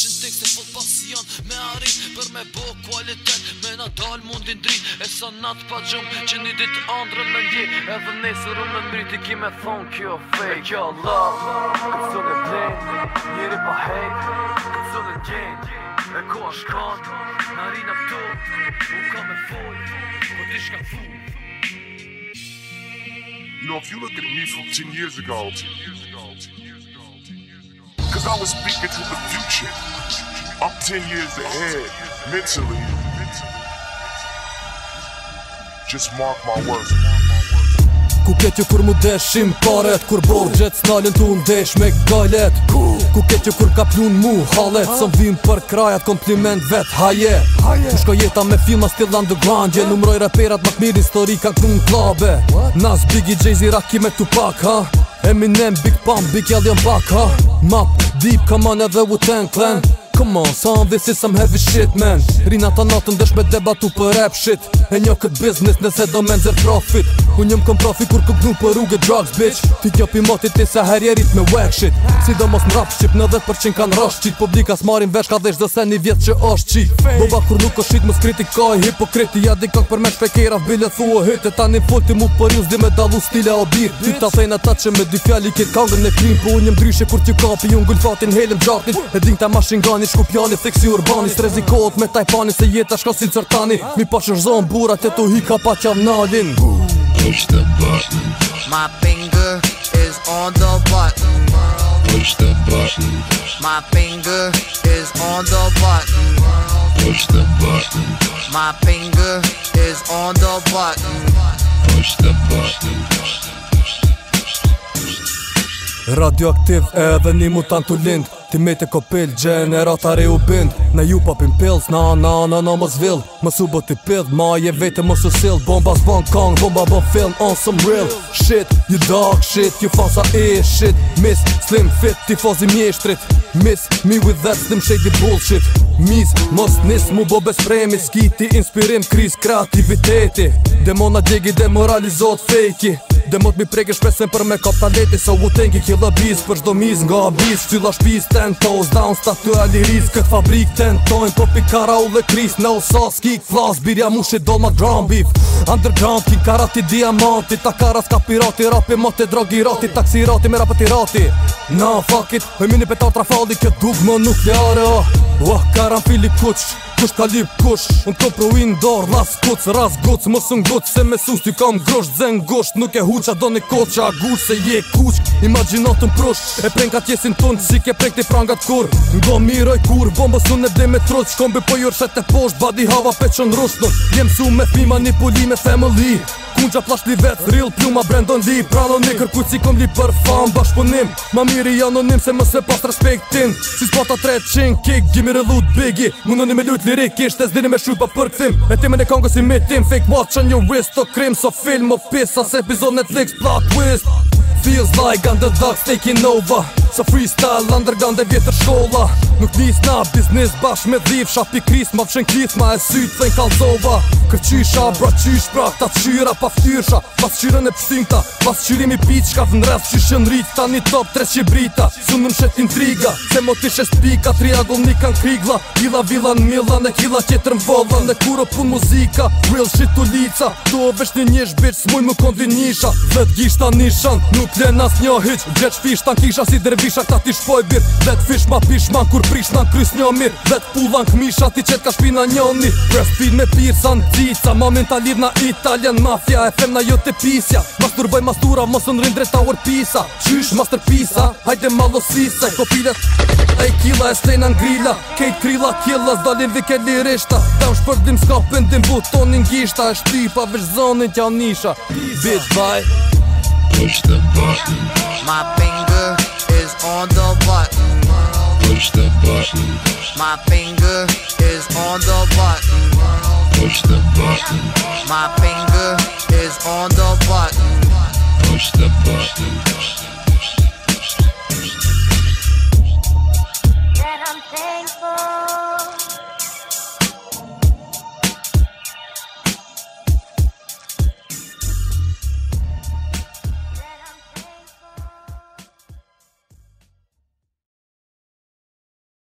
që ndik se po pasion me arrit Për me bo kualitet me na dal mundin dri E sa nat pa gjum që një dit andrën me nje E dhe nesër unë me mri ki me thonë kjo fake E kjo love, këtësën e blen Njeri pa hate, këtësën e gjen E ko është kanë, në rinë më tu U ka me foj, po ti shka fu You know, if you look at me from 10 years ago Cause I was speaking to the future. I'm 10 years ahead, mentally. Just mark my words. Ku ke që kur mu deshim paret Kur borgjet s'nallin t'u ndesh me gajlet Ku ke që kur ka plun mu halet Sëm vim për krajat kompliment vet haje Ku shko jeta me filma still underground Gje numroj reperat mak mirë ka këtë në klabe Nas Biggie Jay-Z Raki me Tupac ha? Eminem, Big Pump, Big Alien Buck, ha Map, Deep, Come On, Edhe Wu-Tang Clan Come on, son, this is some heavy shit, man Rina ta natën dësh me debatu për rap shit E njo këtë biznes nëse do men zër profit Unë njëm kom profi kur këp gnu për rrugë drugs, bitch Ti kjo pi motit ti se herjerit me wack shit Si do mos mrap shqip në dhe për qin kan rosh qit Publika s'marin vesh ka dhesh dhe se një vjet që është qi Boba kur nuk është shit më skriti ka i hipokriti Ja di kak për me shpekera v bilet thua hit E ta një full ti mu për ju zdi me dalu stile o bir Ti ta thejnë ata që me dy fjalli kit kangën e krim Po unë jëm dryshe kur t'ju kapi unë gullfatin helim gjatnit E din ta shku pjani urbanis si rezikot me tajpani Se jeta shka si cërtani Mi pa që rëzohen bura Të tu hi ka pa qav nalin Who push the button My finger is on the button Push the button My finger is on the button Push the button My finger is on the button Push the button Radioaktiv edhe një mutant u lindë Ti me të kopil, generata re u bind Në ju papin pills, na na na na mës vill Mës u bët i pidh, ma je vetë mës u sill Bomba s'bon kong, bomba bën film, on some real Shit, you dog shit, you fasa e shit Miss, slim fit, ti fazi mjeshtrit Miss, me with that slim shady bullshit Miss, mos nis mu bo besfremi Skiti inspirim, kriz kreativiteti Demona digi demoralizot fejki Dhe mot mi preke shpesen për me kap talete So u tenki kill biz për shdo miz nga abis Cylla shpiz ten toes down statu e liris Kët fabrik ten tojn po pi kara u dhe kris Në osa s'ki flas birja mushi, dolma, drum beef Underground kin kara diamanti Ta kara s'ka pirati rapi ma te drogi rati Taksi rati me rapati rati Na fuck it Hoj mini petal trafaldi kët dug ma nukleare oh. Wah oh. oh, karan fili kuq kush ka lip kush Unë të provin dorë, ras koc, ras goc Më së ngoc, se me sus t'ju kam grosh Dzen gosht, nuk e huqa do një koc Qa gur se je kush, imaginatën prosh E prejnë ka tjesin ton si ke prejnë t'i frangat kur Ndo miroj kur, bombës unë e dhe me troc Shkombi po jurshet e posht, badi hava peqën Nuk Jem su me fi Me family Kunqa plasht li vetë thrill Pluma Brandon Lee Prano një kërkuj si kom li për fan bashkëpunim Ma miri anonim se mëse pas respektin Si spata 300 kick Gimi rëllut bigi Mundo një me lujt lirik Ishte zdini me shuit pa për tim E time në kongës i mitim Fake watch on your wrist To krim so film o pisa Se epizod Netflix plot twist Feels like underdog's taking over Sa freestyle underground e vjetër shkolla Nuk njës na biznis bashk me dhiv Shapi kris ma vshen kris ma e syt thejn kalzova Kërqisha bra qish pra ta qyra pa ftyrsha Pas qyrën e pësinta Pas qyrimi pit qka vën rrës që shën rrit Ta një top 300 brita Sunë në mshet intriga Se mo tishe spika triangle një kan krigla Ila vila në mila në kila tjetër në vodla Në kuro pun muzika Real shit u lica Tu o vesh një njësh bitch s'muj më kondi nisha Vet gishta nishan Nuk len as një hyq Gjeq fish tan kisha si dervish bisha ta ti shpoj bir Vet fish ma pish ma kur prish man krys një mir Vet pullan këmisha ti qet ka shpina njoni Pref fil me pir sa në dica Ma menta lir na italian mafia E fem na jote të pisja Mastur bëj mastura mos në dreta ur pisa Qysh master pisa hajde malo sisa E kopilet e kila e stejna në grilla Kejt krila kjella zdalin vike lirishta Ta u shpërdim s'ka pëndim butonin gjishta E shtypa vish zonin tja Bitch bye Push the button is on the button. Push the button. My finger is on the button. Push the button. My finger is on the button. Push the button.